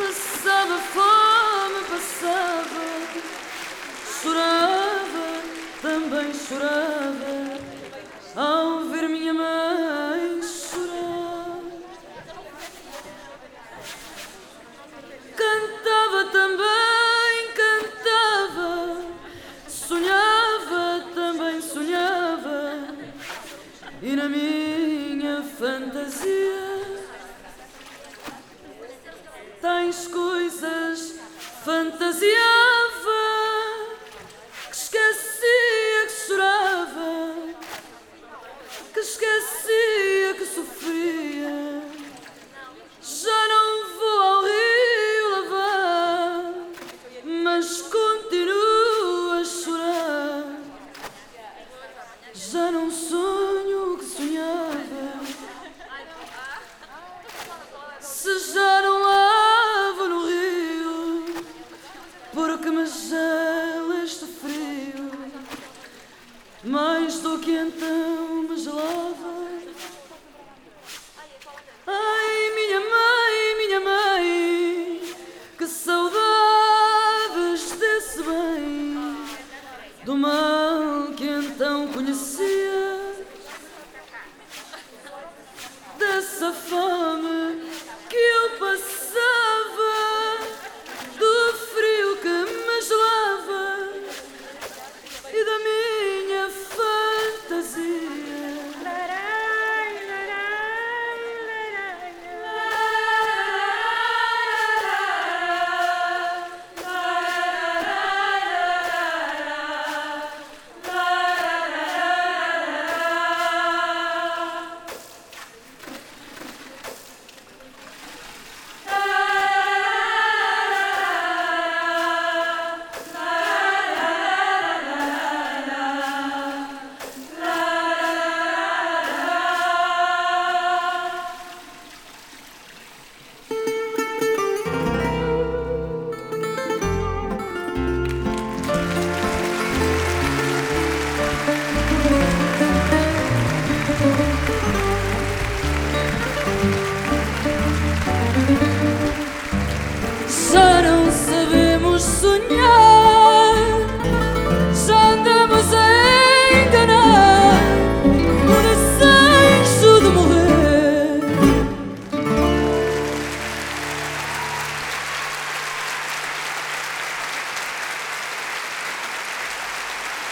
Passava fome, passava, chorava, também chorava, ao ver minha mãe chorar. Cantava também, cantava, sonhava, também sonhava, e na minha fantasia. Tais coisas fantasiava que esquecia que chorava, que esquecia que sofria. Já não vou ao rio lavar, mas continuo porque me gela este frio, mais do que então me gelava. Ai, minha mãe, minha mãe, que saudades desse bem, do mal que então conhecia, dessa fome Sabemos sonhar.